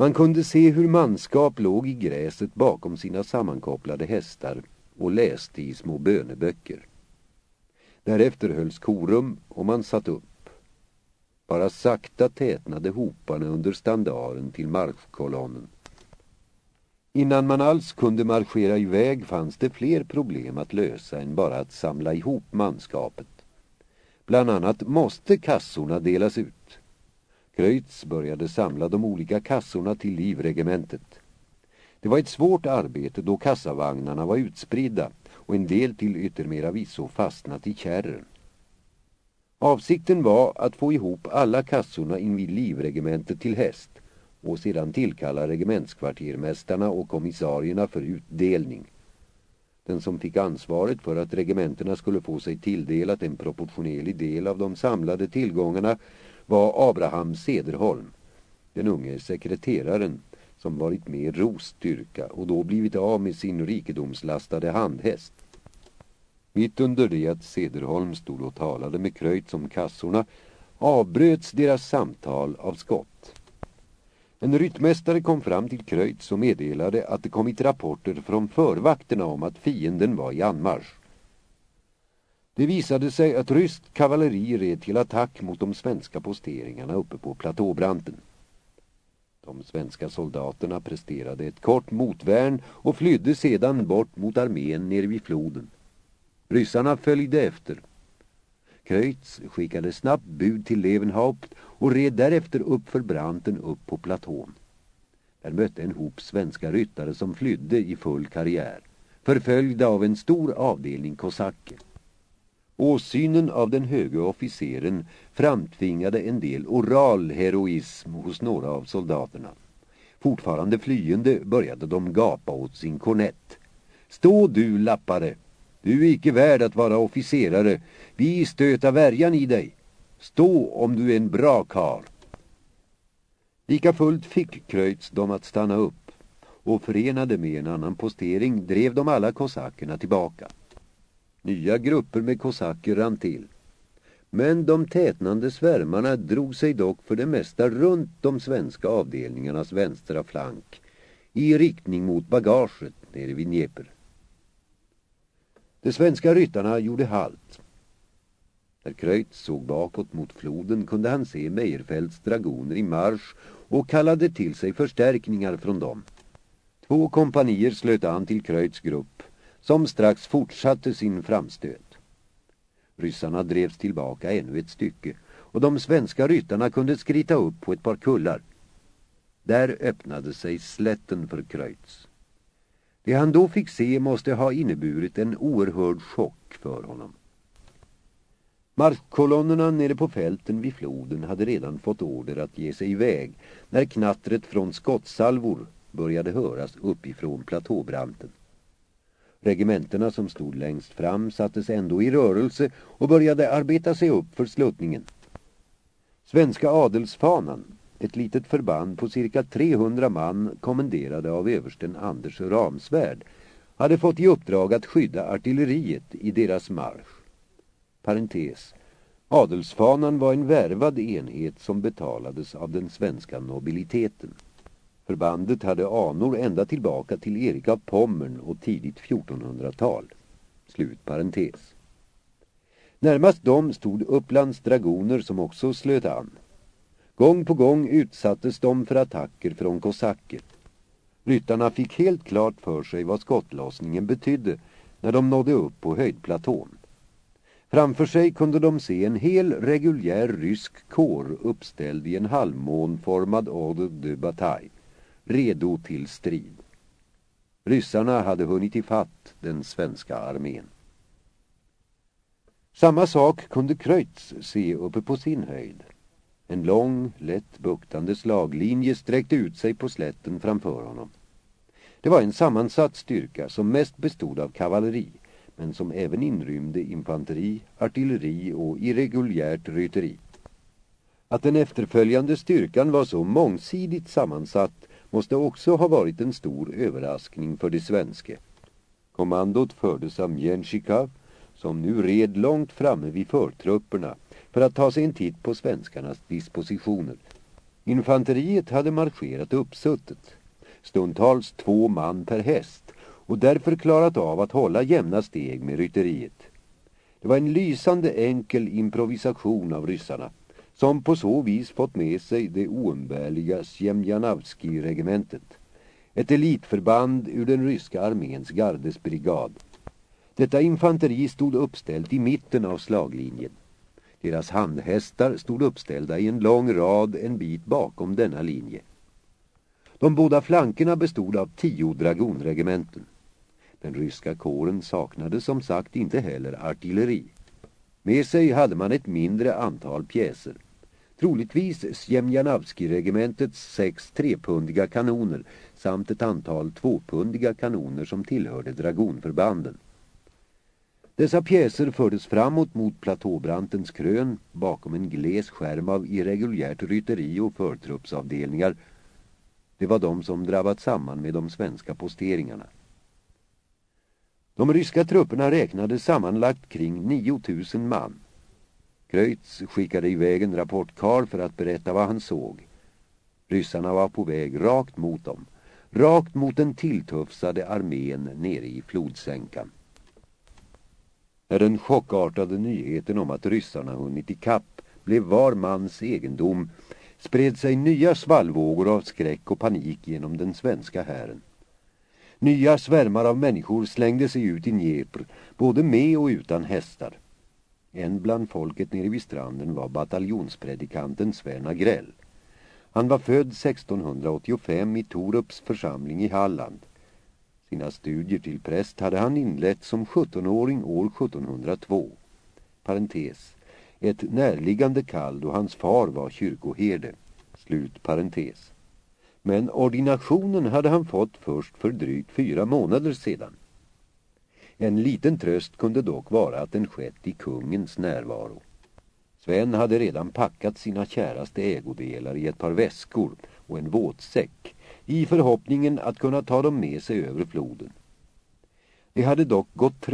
Man kunde se hur manskap låg i gräset bakom sina sammankopplade hästar och läste i små böneböcker. Därefter hölls korum och man satt upp. Bara sakta tätnade hoparna under standaren till marschkolonnen. Innan man alls kunde marschera iväg fanns det fler problem att lösa än bara att samla ihop manskapet. Bland annat måste kassorna delas ut. Kreutz började samla de olika kassorna till livregementet. Det var ett svårt arbete då kassavagnarna var utspridda och en del till yttermera visso fastnat i kärren. Avsikten var att få ihop alla kassorna invid livregementet till häst och sedan tillkalla regementskvartermästarna och kommissarierna för utdelning. Den som fick ansvaret för att regementerna skulle få sig tilldelat en proportionerlig del av de samlade tillgångarna var Abraham Sederholm, den unge sekreteraren som varit med Ros styrka och då blivit av med sin rikedomslastade handhäst. Mitt under det att Sederholm stod och talade med Kröjt om kassorna avbröts deras samtal av skott. En ryttmästare kom fram till Kröjt och meddelade att det kommit rapporter från förvakterna om att fienden var i anmarsch. Det visade sig att ryskt kavalleri red till attack mot de svenska posteringarna uppe på platåbranten. De svenska soldaterna presterade ett kort motvärn och flydde sedan bort mot armén nere vid floden. Ryssarna följde efter. Kreutz skickade snabbt bud till Levenhaupt och red därefter upp för branten upp på platån. Där mötte en hop svenska ryttare som flydde i full karriär, förföljda av en stor avdelning kosacker. Åsynen av den höge officeren framtvingade en del oral heroism hos några av soldaterna. Fortfarande flyende började de gapa åt sin kornett. Stå du, lappare! Du är icke värd att vara officerare. Vi stöta värjan i dig. Stå om du är en bra karl. Lika fullt fick Kröjts dem att stanna upp och förenade med en annan postering drev de alla kosackerna tillbaka. Nya grupper med kosacker rann till. Men de tätnande svärmarna drog sig dock för det mesta runt de svenska avdelningarnas vänstra flank i riktning mot bagaget nere vid Dnieper. De svenska ryttarna gjorde halt. När Kröjt såg bakåt mot floden kunde han se Meijerfeldts dragoner i marsch och kallade till sig förstärkningar från dem. Två kompanier slöt an till Kröjts grupp som strax fortsatte sin framstöt. Ryssarna drevs tillbaka ännu ett stycke och de svenska ryttarna kunde skrita upp på ett par kullar. Där öppnade sig slätten för Kreutz. Det han då fick se måste ha inneburit en oerhörd chock för honom. Markkolonnerna nere på fälten vid floden hade redan fått order att ge sig iväg när knattret från skottsalvor började höras uppifrån platåbranten. Regementena som stod längst fram sattes ändå i rörelse och började arbeta sig upp för sluttningen. Svenska adelsfanan, ett litet förband på cirka 300 man kommenderade av översten Anders Ramsvärd, hade fått i uppdrag att skydda artilleriet i deras marsch. Parentes. Adelsfanan var en värvad enhet som betalades av den svenska nobiliteten. Förbandet hade anor ända tillbaka till Erik av Pommern och tidigt 1400-tal. Slut parentes. Närmast dem stod Upplands dragoner som också slöt an. Gång på gång utsattes de för attacker från kosacker. Ryttarna fick helt klart för sig vad skottlossningen betydde när de nådde upp på höjdplatån. Framför sig kunde de se en hel reguljär rysk kår uppställd i en halvmånformad ordre de bataille redo till strid. Ryssarna hade hunnit ifatt den svenska armén. Samma sak kunde Kreutz se uppe på sin höjd. En lång, lätt buktande slaglinje sträckte ut sig på slätten framför honom. Det var en sammansatt styrka som mest bestod av kavalleri, men som även inrymde infanteri, artilleri och irreguljärt rytteri. Att den efterföljande styrkan var så mångsidigt sammansatt måste också ha varit en stor överraskning för det svenske. Kommandot fördes av Mjenchikov som nu red långt framme vid förtrupperna för att ta sig en titt på svenskarnas dispositioner. Infanteriet hade marscherat uppsuttet, stundtals två man per häst och därför klarat av att hålla jämna steg med rytteriet. Det var en lysande enkel improvisation av ryssarna som på så vis fått med sig det oumbärliga Sjemjanavski-regementet, ett elitförband ur den ryska arméns gardesbrigad. Detta infanteri stod uppställt i mitten av slaglinjen. Deras handhästar stod uppställda i en lång rad en bit bakom denna linje. De båda flankerna bestod av tio dragonregementen. Den ryska kåren saknade som sagt inte heller artilleri. Med sig hade man ett mindre antal pjäser. Troligtvis Sjemjanavski-regementets sex trepundiga kanoner samt ett antal tvåpundiga kanoner som tillhörde dragonförbanden. Dessa pjäser fördes framåt mot platåbrantens krön bakom en gles skärm av irreguljärt rytteri och förtruppsavdelningar. Det var de som drabbat samman med de svenska posteringarna. De ryska trupperna räknade sammanlagt kring 9000 man. Kreutz skickade iväg en rapportkarl för att berätta vad han såg. Ryssarna var på väg rakt mot dem, rakt mot den tilltufsade armén nere i flodsänkan. När den chockartade nyheten om att ryssarna hunnit i kapp blev var mans egendom spred sig nya svallvågor av skräck och panik genom den svenska hären. Nya svärmar av människor slängde sig ut i Dnepr, både med och utan hästar. En bland folket nere vid stranden var bataljonspredikanten Sven Agrell. Han var född 1685 i Torups församling i Halland. Sina studier till präst hade han inlett som 17-åring år 1702. Parentes. Ett närliggande kall då hans far var kyrkoherde. Slut parentes. Men ordinationen hade han fått först för drygt fyra månader sedan. En liten tröst kunde dock vara att den skett i kungens närvaro. Sven hade redan packat sina käraste ägodelar i ett par väskor och en våtsäck i förhoppningen att kunna ta dem med sig över floden. Det hade dock gått